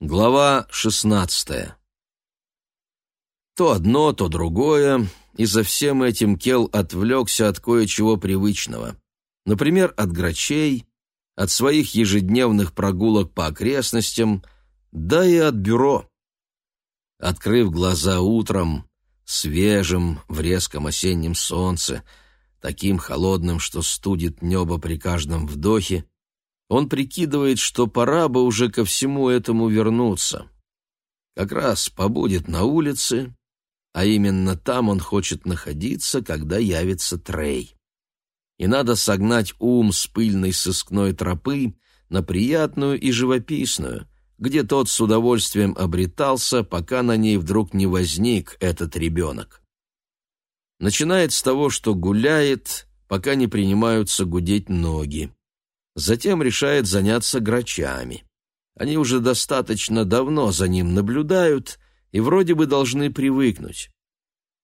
Глава шестнадцатая. То одно, то другое, и за всем этим Кел отвлекся от кое-чего привычного. Например, от грачей, от своих ежедневных прогулок по окрестностям, да и от бюро. Открыв глаза утром, свежим, в резком осеннем солнце, таким холодным, что студит небо при каждом вдохе, он прикидывает, что пора бы уже ко всему этому вернуться. Как раз побудет на улице, а именно там он хочет находиться, когда явится Трей. И надо согнать ум с пыльной сыскной тропы на приятную и живописную, где тот с удовольствием обретался, пока на ней вдруг не возник этот ребенок. Начинает с того, что гуляет, пока не принимаются гудеть ноги. Затем решает заняться грачами. Они уже достаточно давно за ним наблюдают и вроде бы должны привыкнуть.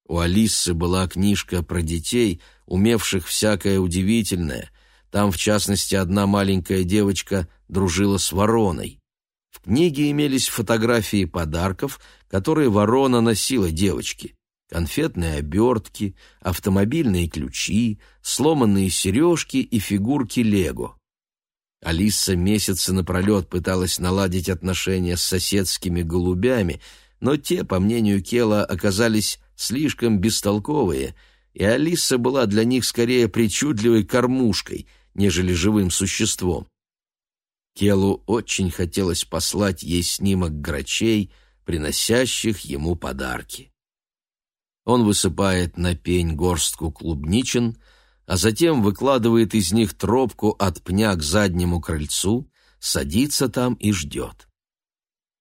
У Алисы была книжка про детей, умевших всякое удивительное. Там, в частности, одна маленькая девочка дружила с вороной. В книге имелись фотографии подарков, которые ворона носила девочке. Конфетные обертки, автомобильные ключи, сломанные сережки и фигурки лего. Алиса месяцы напролет пыталась наладить отношения с соседскими голубями, но те, по мнению Кела, оказались слишком бестолковые, и Алиса была для них скорее причудливой кормушкой, нежели живым существом. Келу очень хотелось послать ей снимок грачей, приносящих ему подарки. Он высыпает на пень горстку клубничин — а затем выкладывает из них тропку от пня к заднему крыльцу, садится там и ждет.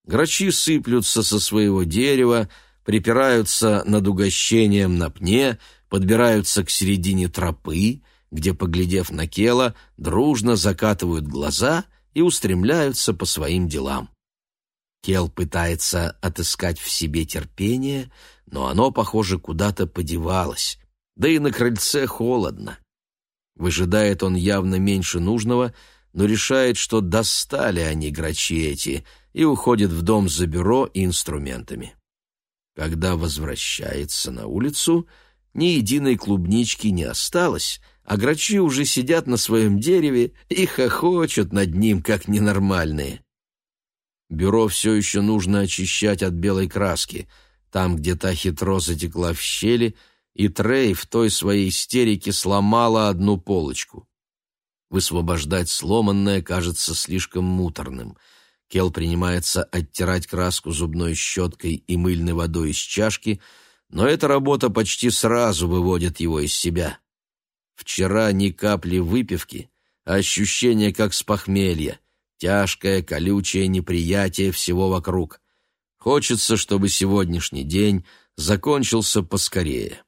Грачи сыплются со своего дерева, припираются над угощением на пне, подбираются к середине тропы, где, поглядев на Кела, дружно закатывают глаза и устремляются по своим делам. Кел пытается отыскать в себе терпение, но оно, похоже, куда-то подевалось, да и на крыльце холодно. Выжидает он явно меньше нужного, но решает, что достали они грачи эти, и уходит в дом за бюро и инструментами. Когда возвращается на улицу, ни единой клубнички не осталось, а грачи уже сидят на своем дереве и хохочут над ним, как ненормальные. Бюро все еще нужно очищать от белой краски. Там, где та хитро затекла в щели — и Трей в той своей истерике сломала одну полочку. Высвобождать сломанное кажется слишком муторным. Кел принимается оттирать краску зубной щеткой и мыльной водой из чашки, но эта работа почти сразу выводит его из себя. Вчера ни капли выпивки, а ощущение как с похмелья, тяжкое, колючее неприятие всего вокруг. Хочется, чтобы сегодняшний день закончился поскорее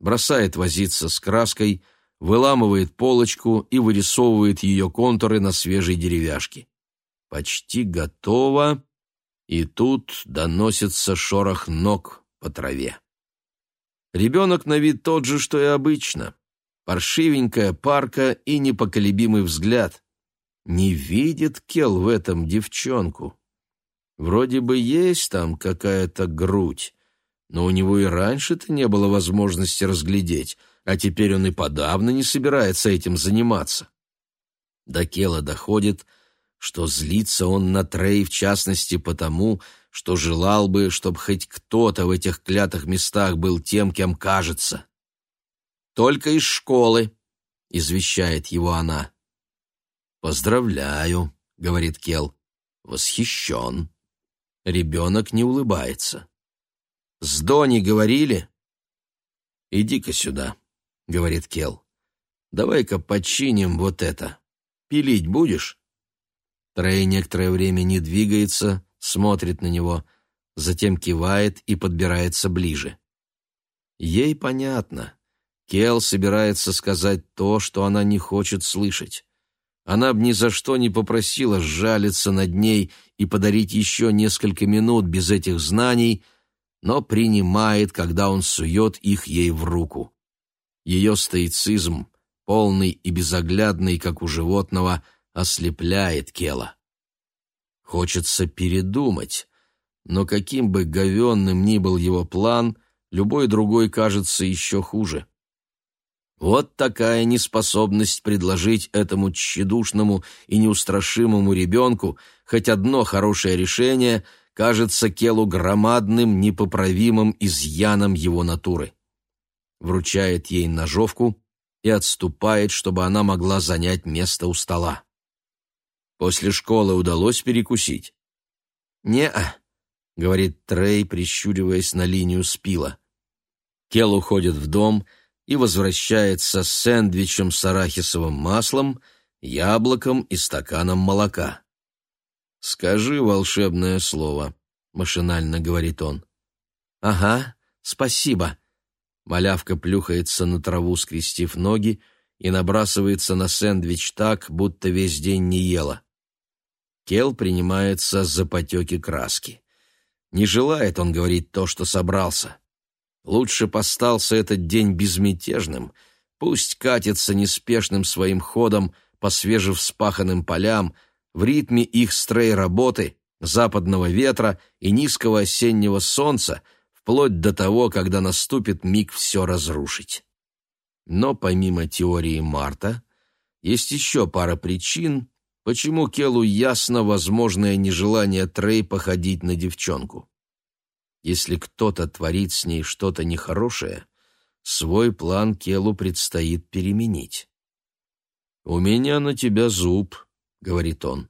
бросает возиться с краской, выламывает полочку и вырисовывает ее контуры на свежей деревяшке. Почти готово, и тут доносится шорох ног по траве. Ребенок на вид тот же, что и обычно. Паршивенькая парка и непоколебимый взгляд. Не видит Кел в этом девчонку. Вроде бы есть там какая-то грудь, но у него и раньше-то не было возможности разглядеть, а теперь он и подавно не собирается этим заниматься. До Кела доходит, что злится он на Трей в частности потому, что желал бы, чтобы хоть кто-то в этих клятых местах был тем, кем кажется. «Только из школы», — извещает его она. «Поздравляю», — говорит Кел, — «восхищен». Ребенок не улыбается. С Дони говорили?» «Иди-ка сюда», — говорит Кел. «Давай-ка починим вот это. Пилить будешь?» Трей некоторое время не двигается, смотрит на него, затем кивает и подбирается ближе. Ей понятно. Кел собирается сказать то, что она не хочет слышать. Она б ни за что не попросила сжалиться над ней и подарить еще несколько минут без этих знаний — но принимает, когда он сует их ей в руку. Ее стоицизм, полный и безоглядный, как у животного, ослепляет Кела. Хочется передумать, но каким бы говенным ни был его план, любой другой кажется еще хуже. Вот такая неспособность предложить этому тщедушному и неустрашимому ребенку хоть одно хорошее решение кажется Келу громадным, непоправимым изъяном его натуры. Вручает ей ножовку и отступает, чтобы она могла занять место у стола. После школы удалось перекусить? «Не-а», — говорит Трей, прищуриваясь на линию спила. Кел уходит в дом и возвращается с сэндвичем с арахисовым маслом, яблоком и стаканом молока. «Скажи волшебное слово», — машинально говорит он. «Ага, спасибо». Малявка плюхается на траву, скрестив ноги, и набрасывается на сэндвич так, будто весь день не ела. Кел принимается за потеки краски. Не желает он говорить то, что собрался. Лучше постался этот день безмятежным, пусть катится неспешным своим ходом по свежевспаханным полям, в ритме их стрей-работы, западного ветра и низкого осеннего солнца, вплоть до того, когда наступит миг все разрушить. Но помимо теории Марта, есть еще пара причин, почему Келу ясно возможное нежелание Трей походить на девчонку. Если кто-то творит с ней что-то нехорошее, свой план Келу предстоит переменить. «У меня на тебя зуб», — говорит он.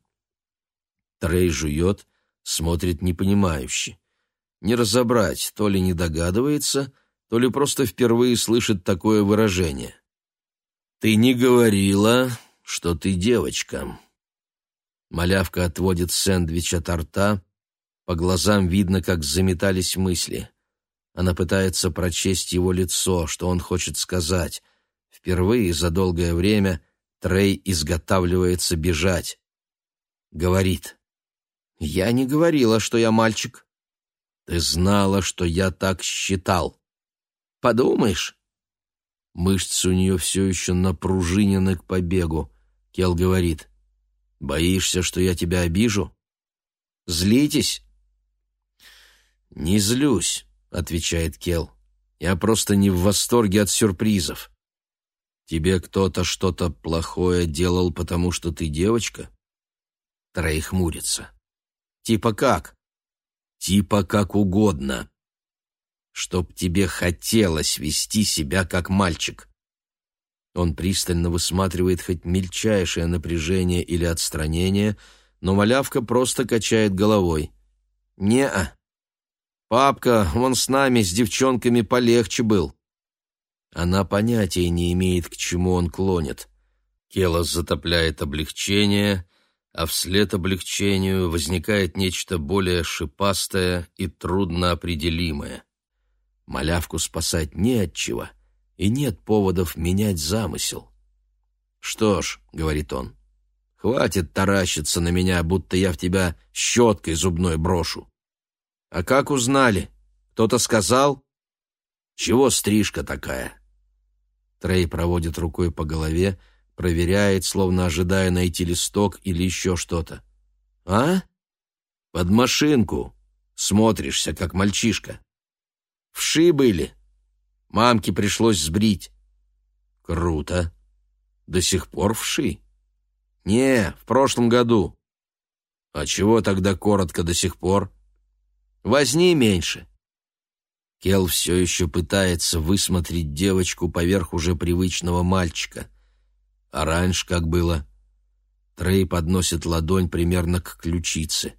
Трей жует, смотрит непонимающе. Не разобрать, то ли не догадывается, то ли просто впервые слышит такое выражение. «Ты не говорила, что ты девочка», Малявка отводит сэндвич от рта. По глазам видно, как заметались мысли. Она пытается прочесть его лицо, что он хочет сказать. Впервые за долгое время Трей изготавливается бежать. Говорит. «Я не говорила, что я мальчик». «Ты знала, что я так считал». «Подумаешь». Мышцы у нее все еще напружинены к побегу. Кел говорит. Боишься, что я тебя обижу? Злитесь? Не злюсь, отвечает Кел. Я просто не в восторге от сюрпризов. Тебе кто-то что-то плохое делал, потому что ты девочка? Трей хмурится. Типа как? Типа как угодно. Чтоб тебе хотелось вести себя как мальчик. Он пристально высматривает хоть мельчайшее напряжение или отстранение, но малявка просто качает головой. «Не-а. Папка, он с нами, с девчонками, полегче был». Она понятия не имеет, к чему он клонит. Келос затопляет облегчение, а вслед облегчению возникает нечто более шипастое и трудноопределимое. Малявку спасать не от чего и нет поводов менять замысел. «Что ж», — говорит он, — «хватит таращиться на меня, будто я в тебя щеткой зубной брошу». «А как узнали? Кто-то сказал?» «Чего стрижка такая?» Трей проводит рукой по голове, проверяет, словно ожидая найти листок или еще что-то. «А? Под машинку. Смотришься, как мальчишка. Вши были?» Мамке пришлось сбрить. Круто. До сих пор вши? Не, в прошлом году. А чего тогда коротко до сих пор? Возни меньше. Кел все еще пытается высмотреть девочку поверх уже привычного мальчика. А раньше как было? Трей подносит ладонь примерно к ключице.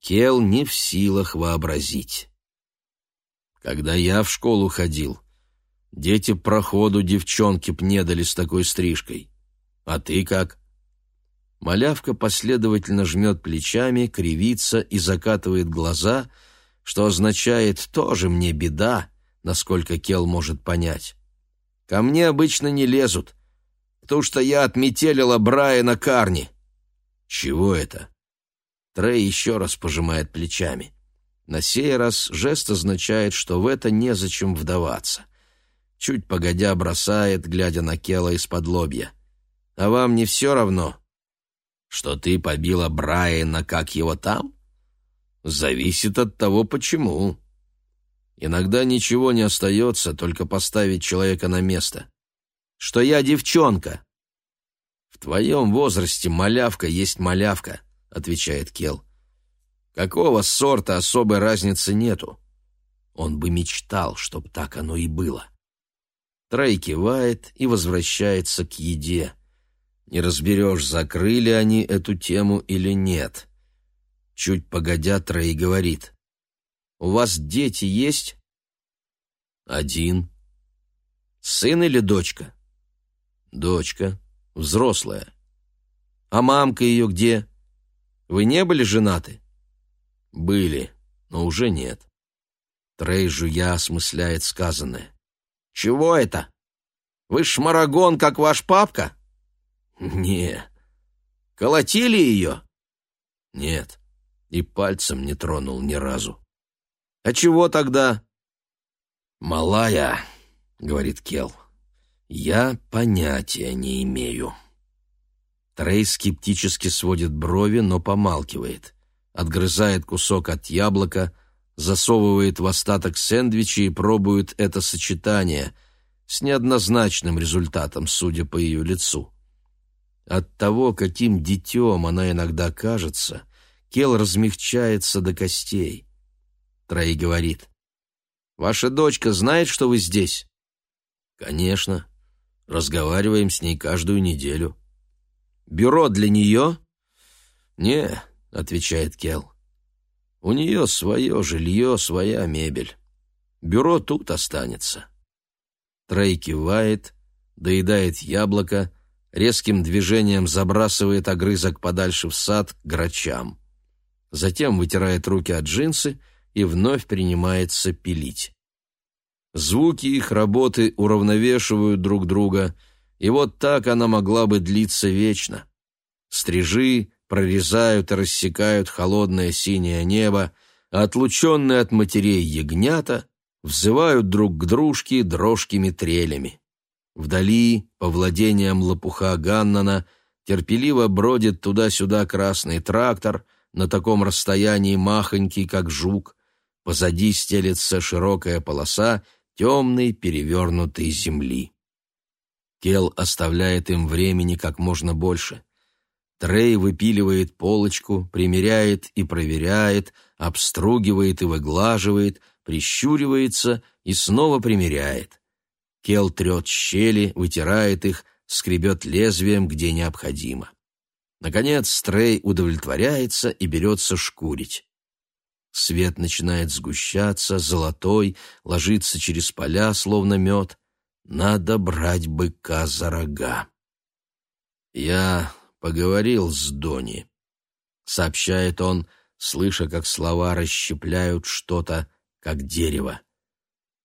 Кел не в силах вообразить. Когда я в школу ходил, Дети проходу девчонки б не дали с такой стрижкой. А ты как? Малявка последовательно жмет плечами, кривится и закатывает глаза, что означает «тоже мне беда», насколько Кел может понять. «Ко мне обычно не лезут, потому что я отметелила Брайана Карни». «Чего это?» Трей еще раз пожимает плечами. На сей раз жест означает, что в это незачем вдаваться чуть погодя бросает, глядя на Кела из-под лобья. «А вам не все равно?» Что ты побила Брайана, как его там? Зависит от того, почему. Иногда ничего не остается, только поставить человека на место. Что я девчонка. В твоем возрасте малявка есть малявка, отвечает Кел. Какого сорта особой разницы нету. Он бы мечтал, чтоб так оно и было. Трей кивает и возвращается к еде. Не разберешь, закрыли они эту тему или нет. Чуть погодя, Трей говорит. «У вас дети есть?» «Один». «Сын или дочка?» «Дочка. Взрослая». «А мамка ее где? Вы не были женаты?» «Были, но уже нет». Трей, жуя, осмысляет сказанное. «Чего это? Вы шмарагон, как ваш папка?» «Не». «Колотили ее?» «Нет» и пальцем не тронул ни разу. «А чего тогда?» «Малая», — говорит Кел, — «я понятия не имею». Трей скептически сводит брови, но помалкивает. Отгрызает кусок от яблока, засовывает в остаток сэндвича и пробует это сочетание с неоднозначным результатом, судя по ее лицу. От того, каким детем она иногда кажется, Кел размягчается до костей. Трей говорит. «Ваша дочка знает, что вы здесь?» «Конечно. Разговариваем с ней каждую неделю». «Бюро для нее?» «Не», — отвечает Кел. «У нее свое жилье, своя мебель. Бюро тут останется». Трей кивает, доедает яблоко, резким движением забрасывает огрызок подальше в сад к грачам затем вытирает руки от джинсы и вновь принимается пилить. Звуки их работы уравновешивают друг друга, и вот так она могла бы длиться вечно. Стрижи прорезают и рассекают холодное синее небо, а отлученные от матерей ягнята взывают друг к дружке дрожкими трелями. Вдали, по владениям лопуха Ганнана, терпеливо бродит туда-сюда красный трактор — на таком расстоянии махонький, как жук. Позади стелется широкая полоса темной перевернутой земли. Кел оставляет им времени как можно больше. Трей выпиливает полочку, примеряет и проверяет, обстругивает и выглаживает, прищуривается и снова примеряет. Кел трет щели, вытирает их, скребет лезвием, где необходимо. Наконец Стрей удовлетворяется и берется шкурить. Свет начинает сгущаться, золотой, ложится через поля, словно мед. Надо брать быка за рога. «Я поговорил с Дони», — сообщает он, слыша, как слова расщепляют что-то, как дерево.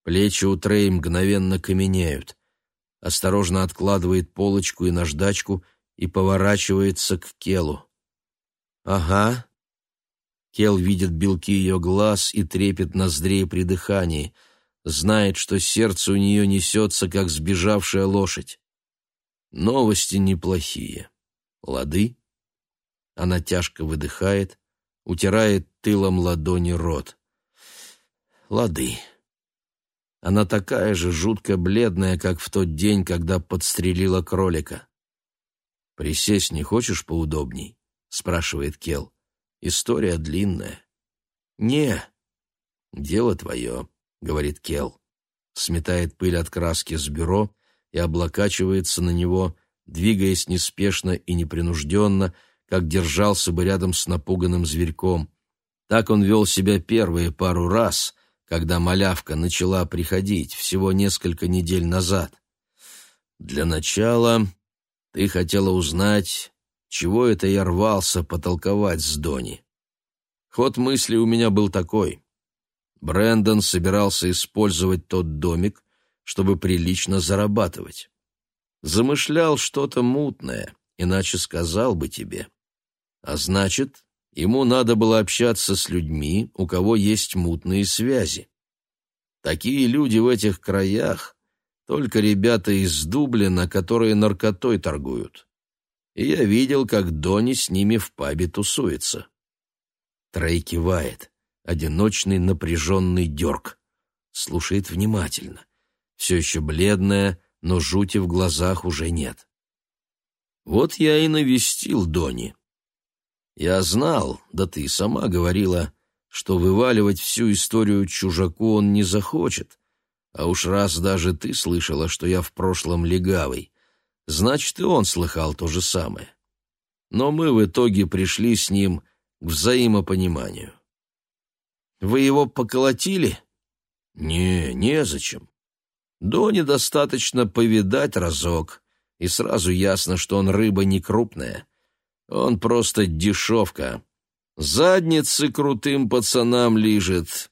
Плечи у Трей мгновенно каменеют. Осторожно откладывает полочку и наждачку и поворачивается к Келу. «Ага». Кел видит белки ее глаз и трепет ноздрей при дыхании, знает, что сердце у нее несется, как сбежавшая лошадь. Новости неплохие. Лады? Она тяжко выдыхает, утирает тылом ладони рот. Лады. Она такая же жутко бледная, как в тот день, когда подстрелила кролика. «Присесть не хочешь поудобней?» — спрашивает Кел. «История длинная». «Не». «Дело твое», — говорит Кел. Сметает пыль от краски с бюро и облокачивается на него, двигаясь неспешно и непринужденно, как держался бы рядом с напуганным зверьком. Так он вел себя первые пару раз, когда малявка начала приходить всего несколько недель назад. Для начала ты хотела узнать, чего это я рвался потолковать с Дони. Ход мысли у меня был такой. Брэндон собирался использовать тот домик, чтобы прилично зарабатывать. Замышлял что-то мутное, иначе сказал бы тебе. А значит, ему надо было общаться с людьми, у кого есть мутные связи. Такие люди в этих краях только ребята из Дублина, которые наркотой торгуют. и я видел, как Дони с ними в пабе тусуется. Трей кивает. Одиночный напряженный дерг. Слушает внимательно. Все еще бледная, но жути в глазах уже нет. Вот я и навестил Дони. Я знал, да ты сама говорила, что вываливать всю историю чужаку он не захочет. А уж раз даже ты слышала, что я в прошлом легавый, значит, и он слыхал то же самое. Но мы в итоге пришли с ним к взаимопониманию. Вы его поколотили? Не, незачем. Доне достаточно повидать разок, и сразу ясно, что он рыба не крупная. Он просто дешевка. Задницы крутым пацанам лижет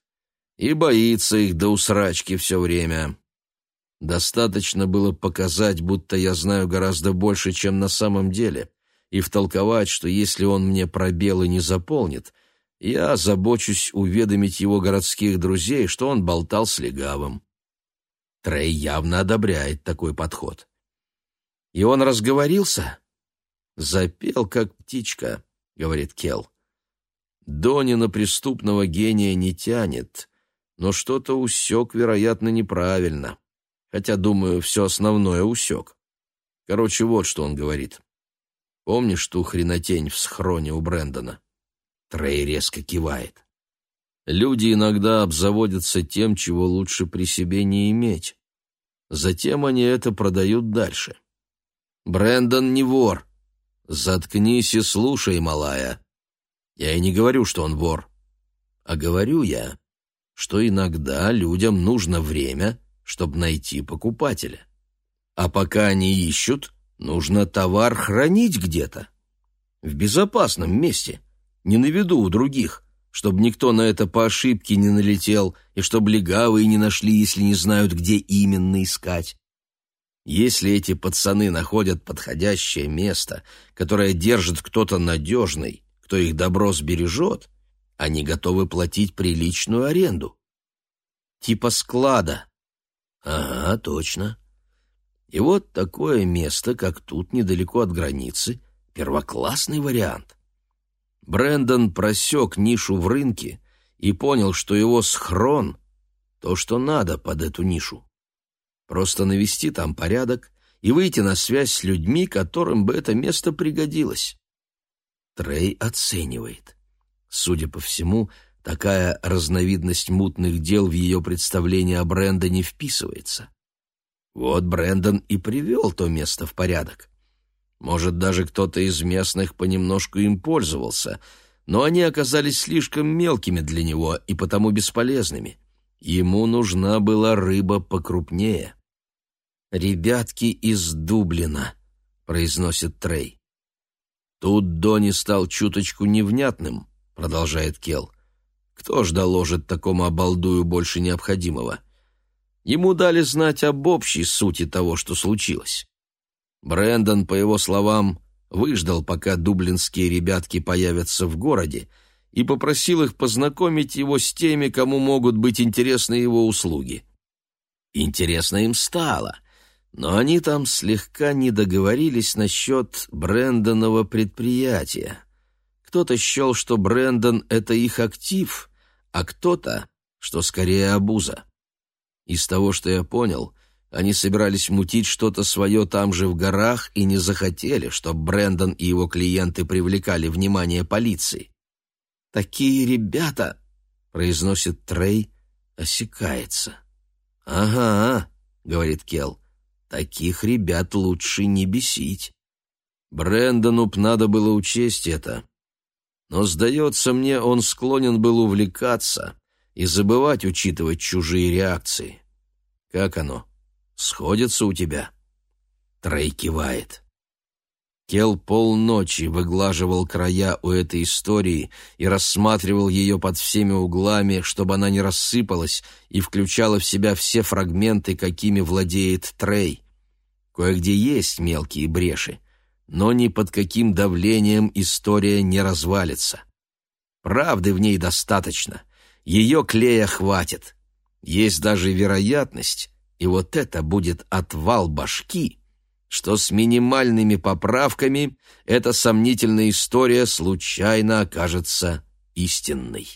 и боится их до усрачки все время. Достаточно было показать, будто я знаю гораздо больше, чем на самом деле, и втолковать, что если он мне пробелы не заполнит, я забочусь уведомить его городских друзей, что он болтал с легавым. Трей явно одобряет такой подход. И он разговорился? Запел, как птичка, говорит Кел. Дони на преступного гения не тянет, но что-то усек, вероятно, неправильно. Хотя, думаю, все основное усек. Короче, вот что он говорит. Помнишь ту хренотень в схроне у Брэндона? Трей резко кивает. Люди иногда обзаводятся тем, чего лучше при себе не иметь. Затем они это продают дальше. Брэндон не вор. Заткнись и слушай, малая. Я и не говорю, что он вор. А говорю я, что иногда людям нужно время, чтобы найти покупателя. А пока они ищут, нужно товар хранить где-то. В безопасном месте, не на виду у других, чтобы никто на это по ошибке не налетел и чтобы легавые не нашли, если не знают, где именно искать. Если эти пацаны находят подходящее место, которое держит кто-то надежный, кто их добро сбережет, они готовы платить приличную аренду. Типа склада. Ага, точно. И вот такое место, как тут, недалеко от границы, первоклассный вариант. Брендон просек нишу в рынке и понял, что его схрон — то, что надо под эту нишу. Просто навести там порядок и выйти на связь с людьми, которым бы это место пригодилось. Трей оценивает. Судя по всему, такая разновидность мутных дел в ее представление о Брэндоне вписывается. Вот Брэндон и привел то место в порядок. Может, даже кто-то из местных понемножку им пользовался, но они оказались слишком мелкими для него и потому бесполезными. Ему нужна была рыба покрупнее. «Ребятки из Дублина», — произносит Трей. «Тут Дони стал чуточку невнятным», — продолжает Кел. «Кто ж доложит такому обалдую больше необходимого?» Ему дали знать об общей сути того, что случилось. Брендон, по его словам, выждал, пока дублинские ребятки появятся в городе, и попросил их познакомить его с теми, кому могут быть интересны его услуги. Интересно им стало — но они там слегка не договорились насчет Брэндонова предприятия. Кто-то счел, что Брэндон — это их актив, а кто-то, что скорее обуза. Из того, что я понял, они собирались мутить что-то свое там же в горах и не захотели, чтобы Брэндон и его клиенты привлекали внимание полиции. «Такие ребята!» — произносит Трей, осекается. «Ага», — говорит Келл. Таких ребят лучше не бесить. Брэндону б надо было учесть это. Но, сдается мне, он склонен был увлекаться и забывать учитывать чужие реакции. Как оно? Сходится у тебя? Трей кивает. Кел полночи выглаживал края у этой истории и рассматривал ее под всеми углами, чтобы она не рассыпалась и включала в себя все фрагменты, какими владеет Трей. Кое-где есть мелкие бреши, но ни под каким давлением история не развалится. Правды в ней достаточно, ее клея хватит. Есть даже вероятность, и вот это будет отвал башки — что с минимальными поправками эта сомнительная история случайно окажется истинной.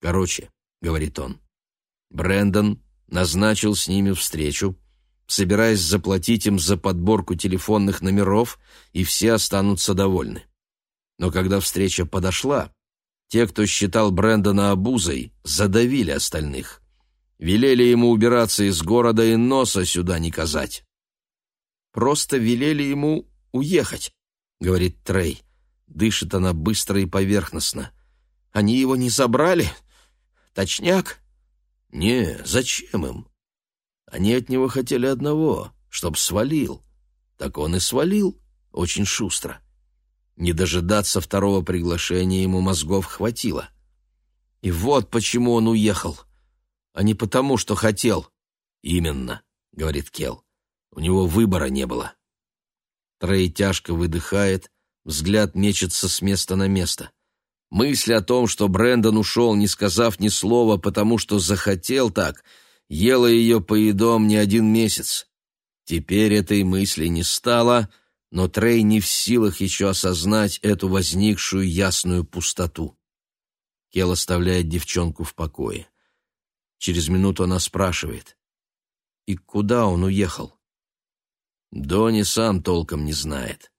«Короче», — говорит он, — Брэндон назначил с ними встречу, собираясь заплатить им за подборку телефонных номеров, и все останутся довольны. Но когда встреча подошла, те, кто считал Брэндона обузой, задавили остальных. Велели ему убираться из города и носа сюда не казать. «Просто велели ему уехать», — говорит Трей. Дышит она быстро и поверхностно. «Они его не забрали? Точняк?» «Не, зачем им? Они от него хотели одного, чтоб свалил. Так он и свалил, очень шустро. Не дожидаться второго приглашения ему мозгов хватило. И вот почему он уехал, а не потому, что хотел. «Именно», — говорит Кел, — «у него выбора не было». Трей тяжко выдыхает, взгляд мечется с места на место. Мысль о том, что Брэндон ушел, не сказав ни слова, потому что захотел так, ела ее поедом не один месяц. Теперь этой мысли не стало, но Трей не в силах еще осознать эту возникшую ясную пустоту. Кел оставляет девчонку в покое. Через минуту она спрашивает. «И куда он уехал?» Дони сам толком не знает.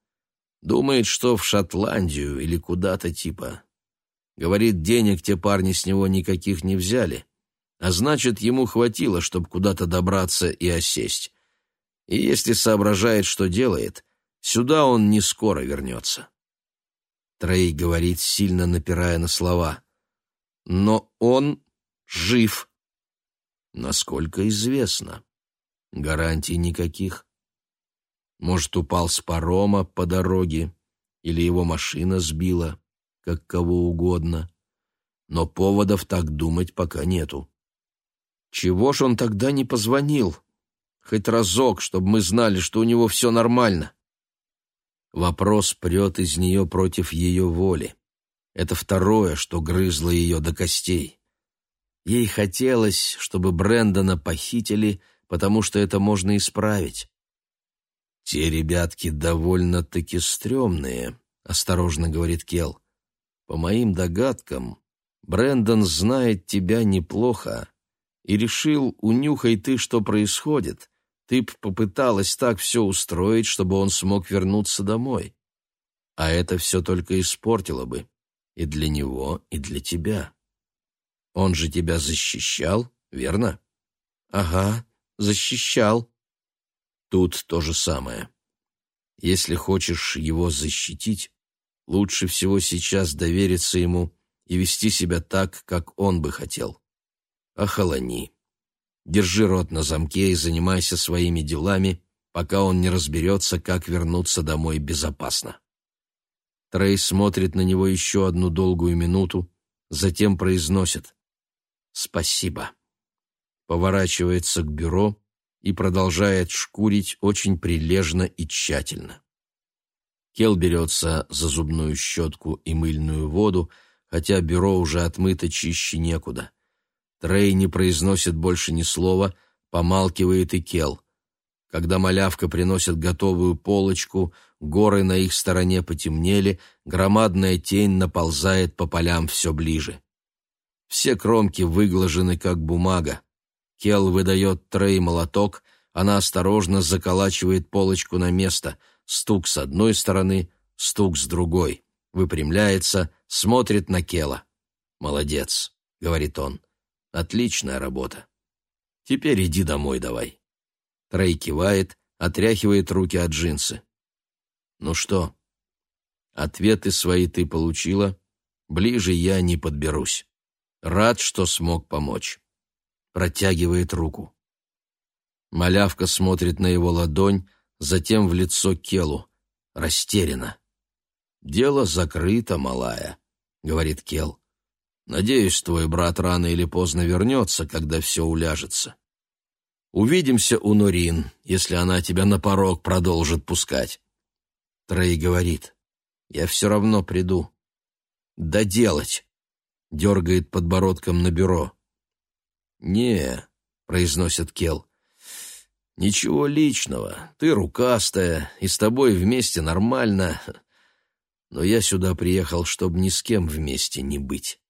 Думает, что в Шотландию или куда-то типа. Говорит, денег те парни с него никаких не взяли, а значит, ему хватило, чтобы куда-то добраться и осесть. И если соображает, что делает, сюда он не скоро вернется. Трей говорит, сильно напирая на слова. Но он жив. Насколько известно. Гарантий никаких. Может, упал с парома по дороге, или его машина сбила как кого угодно. Но поводов так думать пока нету. Чего ж он тогда не позвонил? Хоть разок, чтобы мы знали, что у него все нормально. Вопрос прет из нее против ее воли. Это второе, что грызло ее до костей. Ей хотелось, чтобы Брэндона похитили, потому что это можно исправить. «Те ребятки довольно-таки стрёмные», — осторожно говорит Кел. По моим догадкам, Брендон знает тебя неплохо и решил, унюхай ты, что происходит. Ты б попыталась так все устроить, чтобы он смог вернуться домой. А это все только испортило бы и для него, и для тебя. Он же тебя защищал, верно? Ага, защищал. Тут то же самое. Если хочешь его защитить, Лучше всего сейчас довериться ему и вести себя так, как он бы хотел. Охолони. Держи рот на замке и занимайся своими делами, пока он не разберется, как вернуться домой безопасно. Трей смотрит на него еще одну долгую минуту, затем произносит «Спасибо». Поворачивается к бюро и продолжает шкурить очень прилежно и тщательно. Кел берется за зубную щетку и мыльную воду, хотя бюро уже отмыто чище некуда. Трей не произносит больше ни слова, помалкивает и Кел. Когда малявка приносит готовую полочку, горы на их стороне потемнели, громадная тень наползает по полям все ближе. Все кромки выглажены, как бумага. Кел выдает Трей молоток, она осторожно заколачивает полочку на место — Стук с одной стороны, стук с другой. Выпрямляется, смотрит на Кела. «Молодец», — говорит он. «Отличная работа. Теперь иди домой давай». Трей кивает, отряхивает руки от джинсы. «Ну что?» «Ответы свои ты получила. Ближе я не подберусь. Рад, что смог помочь». Протягивает руку. Малявка смотрит на его ладонь, затем в лицо Келу. Растеряна. «Дело закрыто, малая», — говорит Кел. «Надеюсь, твой брат рано или поздно вернется, когда все уляжется. Увидимся у Нурин, если она тебя на порог продолжит пускать». Трей говорит, «Я все равно приду». «Да делать!» — дергает подбородком на бюро. «Не», — произносит Кел, Ничего личного, ты рукастая, и с тобой вместе нормально, но я сюда приехал, чтобы ни с кем вместе не быть.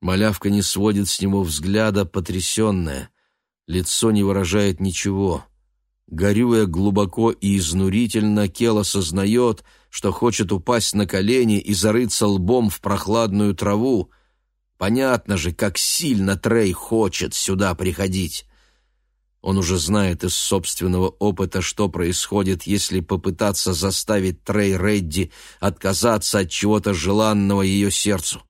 Малявка не сводит с него взгляда, потрясенная. Лицо не выражает ничего. Горюя глубоко и изнурительно, Кел осознает, что хочет упасть на колени и зарыться лбом в прохладную траву. Понятно же, как сильно Трей хочет сюда приходить. Он уже знает из собственного опыта, что происходит, если попытаться заставить Трей Редди отказаться от чего-то желанного ее сердцу.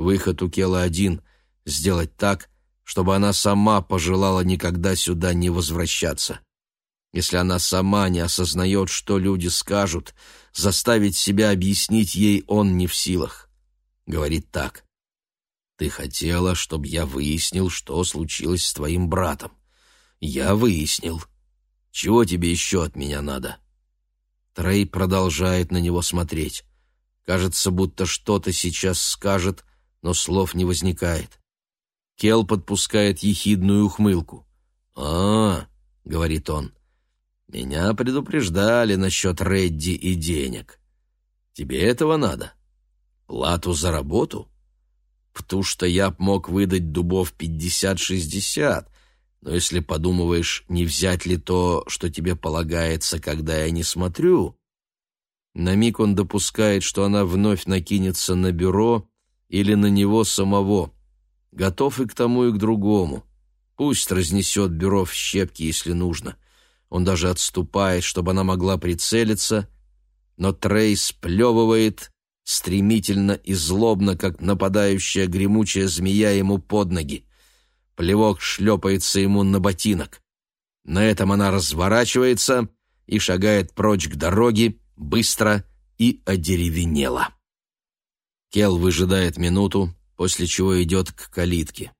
Выход у Кела один — сделать так, чтобы она сама пожелала никогда сюда не возвращаться. Если она сама не осознает, что люди скажут, заставить себя объяснить ей он не в силах. Говорит так. «Ты хотела, чтобы я выяснил, что случилось с твоим братом. Я выяснил. Чего тебе еще от меня надо?» Трей продолжает на него смотреть. Кажется, будто что-то сейчас скажет, но слов не возникает. Кел подпускает ехидную ухмылку. «А, — говорит он, — меня предупреждали насчет Редди и денег. Тебе этого надо? Плату за работу? Потому что я б мог выдать дубов пятьдесят-шестьдесят, но если подумываешь, не взять ли то, что тебе полагается, когда я не смотрю...» На миг он допускает, что она вновь накинется на бюро или на него самого. Готов и к тому, и к другому. Пусть разнесет бюро в щепки, если нужно. Он даже отступает, чтобы она могла прицелиться, но Трей сплевывает стремительно и злобно, как нападающая гремучая змея ему под ноги. Плевок шлепается ему на ботинок. На этом она разворачивается и шагает прочь к дороге, быстро и одеревенела. Кел выжидает минуту, после чего идет к калитке.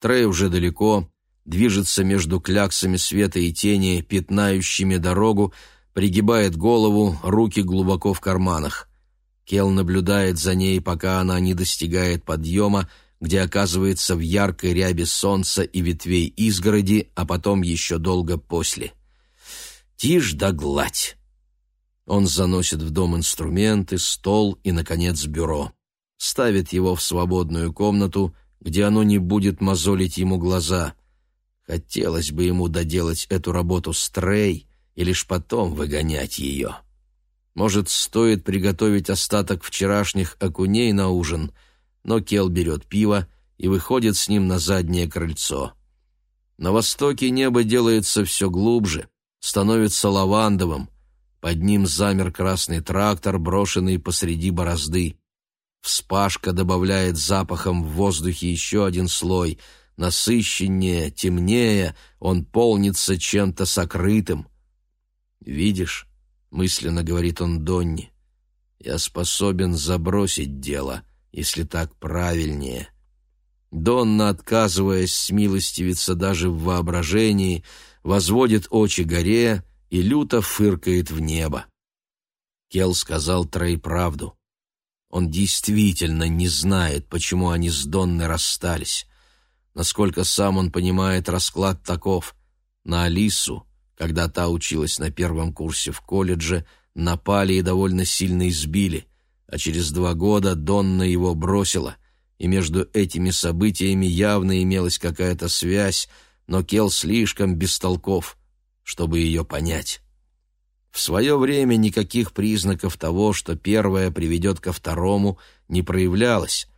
Трей уже далеко, движется между кляксами света и тени, пятнающими дорогу, пригибает голову, руки глубоко в карманах. Кел наблюдает за ней, пока она не достигает подъема, где оказывается в яркой рябе солнца и ветвей изгороди, а потом еще долго после. Тишь да гладь. Он заносит в дом инструменты, стол и, наконец, бюро. Ставит его в свободную комнату, где оно не будет мозолить ему глаза. Хотелось бы ему доделать эту работу с Трей и лишь потом выгонять ее. Может, стоит приготовить остаток вчерашних окуней на ужин, но Кел берет пиво и выходит с ним на заднее крыльцо. На востоке небо делается все глубже, становится лавандовым, под ним замер красный трактор, брошенный посреди борозды. Вспашка добавляет запахом в воздухе еще один слой. Насыщеннее, темнее, он полнится чем-то сокрытым. «Видишь?» — мысленно говорит он Донни. «Я способен забросить дело, если так правильнее». Донна, отказываясь смилостивиться даже в воображении, возводит очи горе — и люто фыркает в небо. Кел сказал Трей правду. Он действительно не знает, почему они с Донной расстались. Насколько сам он понимает, расклад таков. На Алису, когда та училась на первом курсе в колледже, напали и довольно сильно избили, а через два года Донна его бросила, и между этими событиями явно имелась какая-то связь, но Кел слишком бестолков — чтобы ее понять. В свое время никаких признаков того, что первое приведет ко второму, не проявлялось.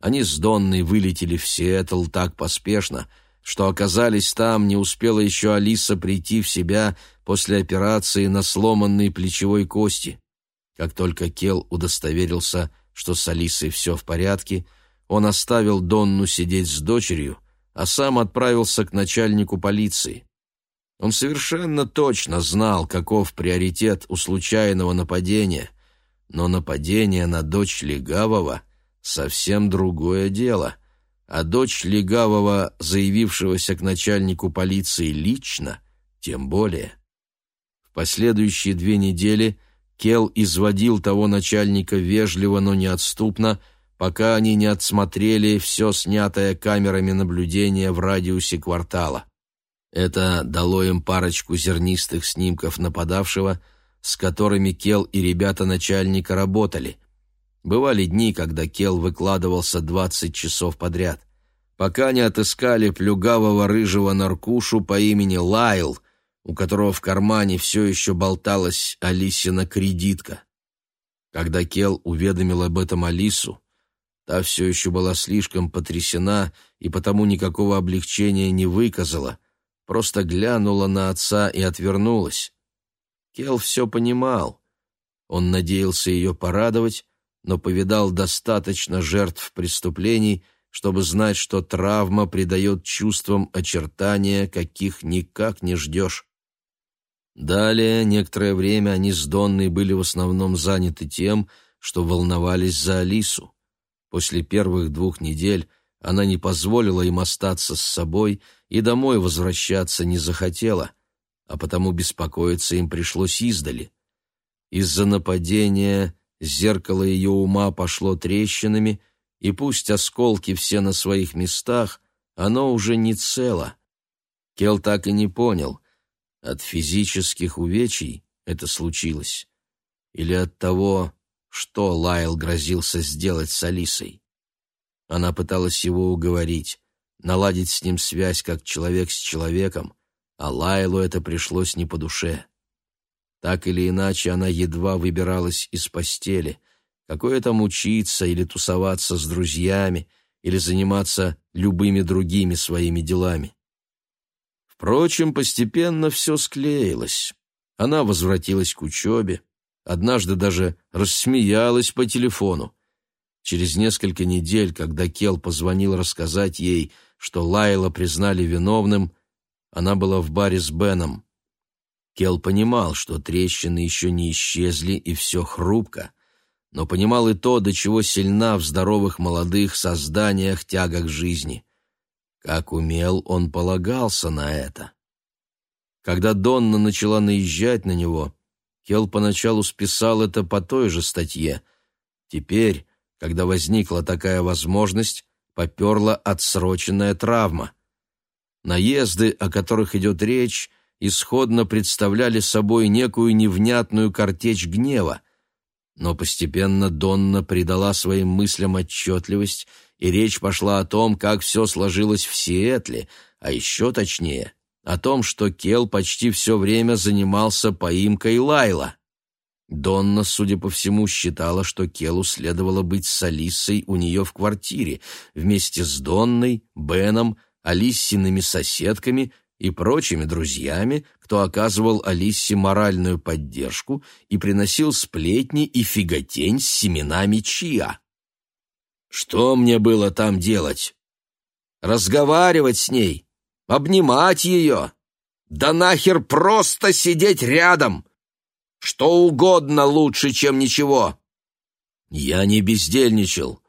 Они с Донной вылетели в Сиэтл так поспешно, что оказались там, не успела еще Алиса прийти в себя после операции на сломанной плечевой кости. Как только Кел удостоверился, что с Алисой все в порядке, он оставил Донну сидеть с дочерью, а сам отправился к начальнику полиции. Он совершенно точно знал, каков приоритет у случайного нападения, но нападение на дочь Легавого — совсем другое дело, а дочь Легавого, заявившегося к начальнику полиции лично, тем более. В последующие две недели Кел изводил того начальника вежливо, но неотступно, пока они не отсмотрели все снятое камерами наблюдения в радиусе квартала. Это дало им парочку зернистых снимков нападавшего, с которыми Кел и ребята начальника работали. Бывали дни, когда Кел выкладывался 20 часов подряд. Пока не отыскали плюгавого рыжего наркушу по имени Лайл, у которого в кармане все еще болталась Алисина кредитка. Когда Кел уведомил об этом Алису, та все еще была слишком потрясена и потому никакого облегчения не выказала, просто глянула на отца и отвернулась. Кел все понимал. Он надеялся ее порадовать, но повидал достаточно жертв преступлений, чтобы знать, что травма придает чувствам очертания, каких никак не ждешь. Далее, некоторое время они с Донной были в основном заняты тем, что волновались за Алису. После первых двух недель она не позволила им остаться с собой и домой возвращаться не захотела, а потому беспокоиться им пришлось издали. Из-за нападения зеркало ее ума пошло трещинами, и пусть осколки все на своих местах, оно уже не цело. Кел так и не понял, от физических увечий это случилось или от того, что Лайл грозился сделать с Алисой. Она пыталась его уговорить, наладить с ним связь как человек с человеком, а Лайлу это пришлось не по душе. Так или иначе, она едва выбиралась из постели. Какое там учиться или тусоваться с друзьями, или заниматься любыми другими своими делами. Впрочем, постепенно все склеилось. Она возвратилась к учебе, однажды даже рассмеялась по телефону. Через несколько недель, когда Кел позвонил рассказать ей, что Лайла признали виновным, она была в баре с Беном. Кел понимал, что трещины еще не исчезли и все хрупко, но понимал и то, до чего сильна в здоровых молодых созданиях тяга к жизни. Как умел, он полагался на это. Когда Донна начала наезжать на него, Келл поначалу списал это по той же статье. Теперь, когда возникла такая возможность, поперла отсроченная травма. Наезды, о которых идет речь, исходно представляли собой некую невнятную картечь гнева, но постепенно Донна придала своим мыслям отчетливость и речь пошла о том, как все сложилось в Сиэтле, а еще точнее, о том, что Кел почти все время занимался поимкой Лайла. Донна, судя по всему, считала, что Келу следовало быть с Алисой у нее в квартире, вместе с Донной, Беном, Алиссиными соседками и прочими друзьями, кто оказывал Алисе моральную поддержку и приносил сплетни и фиготень с семенами чиа. Что мне было там делать? Разговаривать с ней, обнимать ее. Да нахер просто сидеть рядом. Что угодно лучше, чем ничего. Я не бездельничал.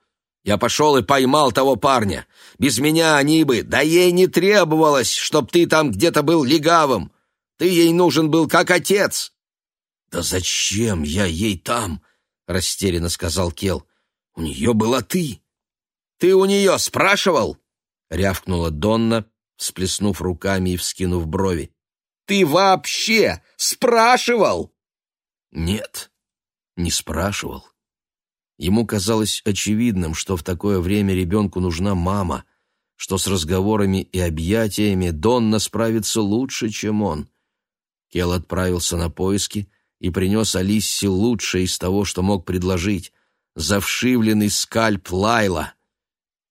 Я пошел и поймал того парня. Без меня они бы, да ей не требовалось, чтоб ты там где-то был легавым. Ты ей нужен был как отец. Да зачем я ей там? Растерянно сказал Кел. У нее была ты. Ты у нее спрашивал? Рявкнула Донна, всплеснув руками и вскинув брови. Ты вообще спрашивал? Нет, не спрашивал. Ему казалось очевидным, что в такое время ребенку нужна мама, что с разговорами и объятиями Донна справится лучше, чем он. Кел отправился на поиски и принес Алиссе лучшее из того, что мог предложить завшивленный скальп Лайла.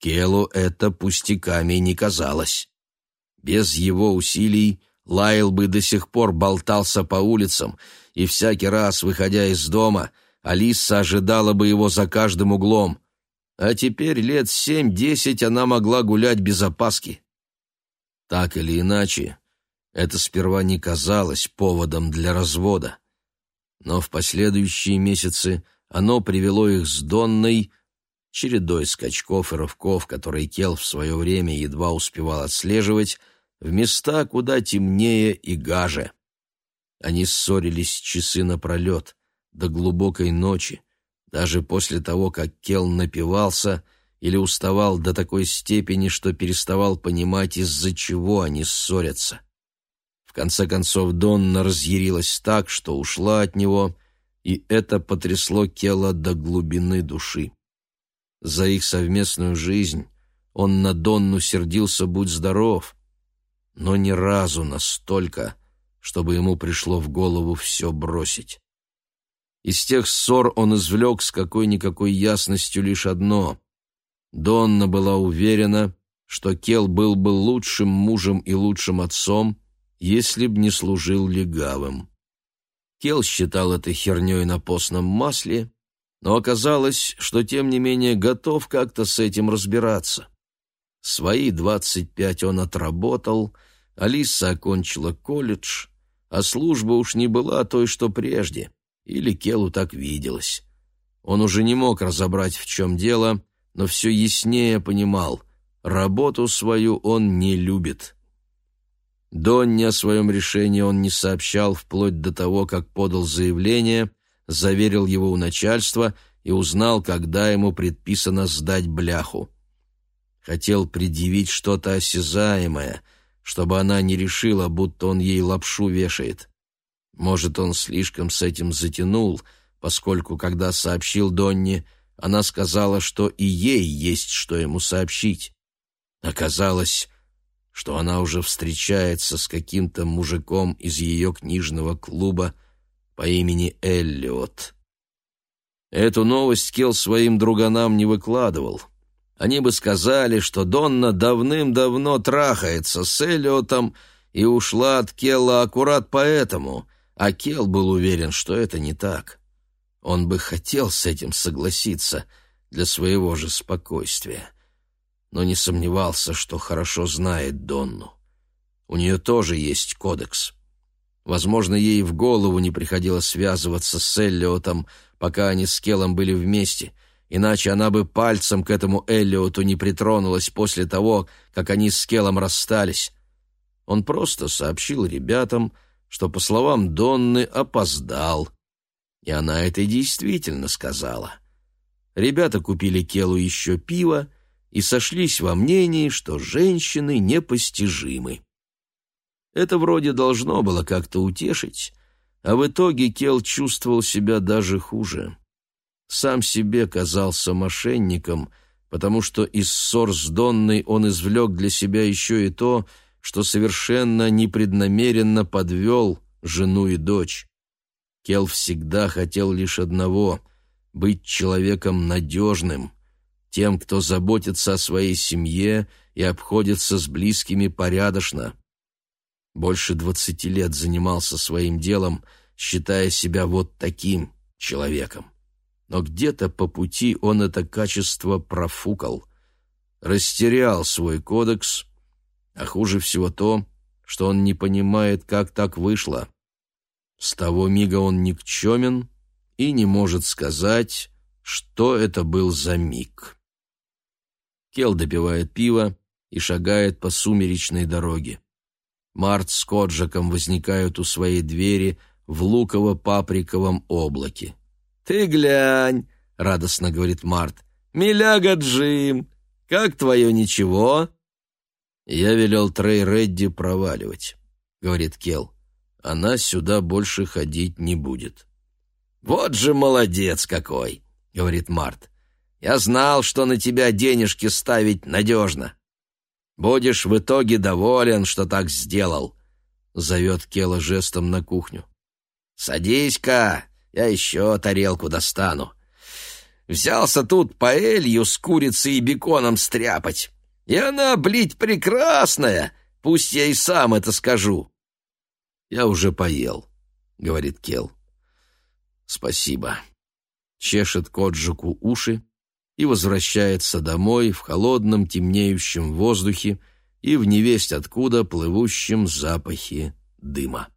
Келу это пустяками не казалось. Без его усилий Лайл бы до сих пор болтался по улицам, и всякий раз, выходя из дома, Алиса ожидала бы его за каждым углом. А теперь лет семь-десять она могла гулять без опаски. Так или иначе, это сперва не казалось поводом для развода. Но в последующие месяцы – оно привело их с Донной, чередой скачков и рывков, которые Кел в свое время едва успевал отслеживать, в места куда темнее и гаже. Они ссорились часы напролет, до глубокой ночи, даже после того, как Кел напивался или уставал до такой степени, что переставал понимать, из-за чего они ссорятся. конце концов Донна разъярилась так, что ушла от него, и это потрясло Кела до глубины души. За их совместную жизнь он на Донну сердился «Будь здоров», но ни разу настолько, чтобы ему пришло в голову все бросить. Из тех ссор он извлек с какой-никакой ясностью лишь одно. Донна была уверена, что Кел был бы лучшим мужем и лучшим отцом, если б не служил легавым. Кел считал это херней на постном масле, но оказалось, что тем не менее готов как-то с этим разбираться. Свои двадцать пять он отработал, Алиса окончила колледж, а служба уж не была той, что прежде, или Келу так виделось. Он уже не мог разобрать, в чем дело, но все яснее понимал, работу свою он не любит. Донне о своем решении он не сообщал вплоть до того, как подал заявление, заверил его у начальства и узнал, когда ему предписано сдать бляху. Хотел предъявить что-то осязаемое, чтобы она не решила, будто он ей лапшу вешает. Может, он слишком с этим затянул, поскольку, когда сообщил Донне, она сказала, что и ей есть что ему сообщить. Оказалось, что она уже встречается с каким-то мужиком из ее книжного клуба по имени Эллиот. Эту новость Кел своим друганам не выкладывал. Они бы сказали, что Донна давным-давно трахается с Эллиотом и ушла от Келла аккурат поэтому, а Кел был уверен, что это не так. Он бы хотел с этим согласиться для своего же спокойствия но не сомневался, что хорошо знает Донну. У нее тоже есть кодекс. Возможно, ей в голову не приходило связываться с Эллиотом, пока они с Келлом были вместе, иначе она бы пальцем к этому Эллиоту не притронулась после того, как они с Келлом расстались. Он просто сообщил ребятам, что, по словам Донны, опоздал. И она это действительно сказала. Ребята купили Келу еще пиво, и сошлись во мнении, что женщины непостижимы. Это вроде должно было как-то утешить, а в итоге Кел чувствовал себя даже хуже. Сам себе казался мошенником, потому что из ссор с Донной он извлек для себя еще и то, что совершенно непреднамеренно подвел жену и дочь. Кел всегда хотел лишь одного — быть человеком надежным — тем, кто заботится о своей семье и обходится с близкими порядочно. Больше двадцати лет занимался своим делом, считая себя вот таким человеком. Но где-то по пути он это качество профукал, растерял свой кодекс, а хуже всего то, что он не понимает, как так вышло. С того мига он никчемен и не может сказать, что это был за миг. Кел допивает пиво и шагает по сумеречной дороге. Март с Коджаком возникают у своей двери в луково-паприковом облаке. «Ты глянь!» — радостно говорит Март. «Миляга Джим! Как твое ничего?» «Я велел Трей Редди проваливать», — говорит Кел. «Она сюда больше ходить не будет». «Вот же молодец какой!» — говорит Март. Я знал, что на тебя денежки ставить надежно. Будешь в итоге доволен, что так сделал», — зовет Кела жестом на кухню. «Садись-ка, я еще тарелку достану. Взялся тут паэлью с курицей и беконом стряпать. И она, блить, прекрасная, пусть я и сам это скажу». «Я уже поел», — говорит Кел. «Спасибо». Чешет Коджику уши, и возвращается домой в холодном темнеющем воздухе и в невесть откуда плывущем запахе дыма.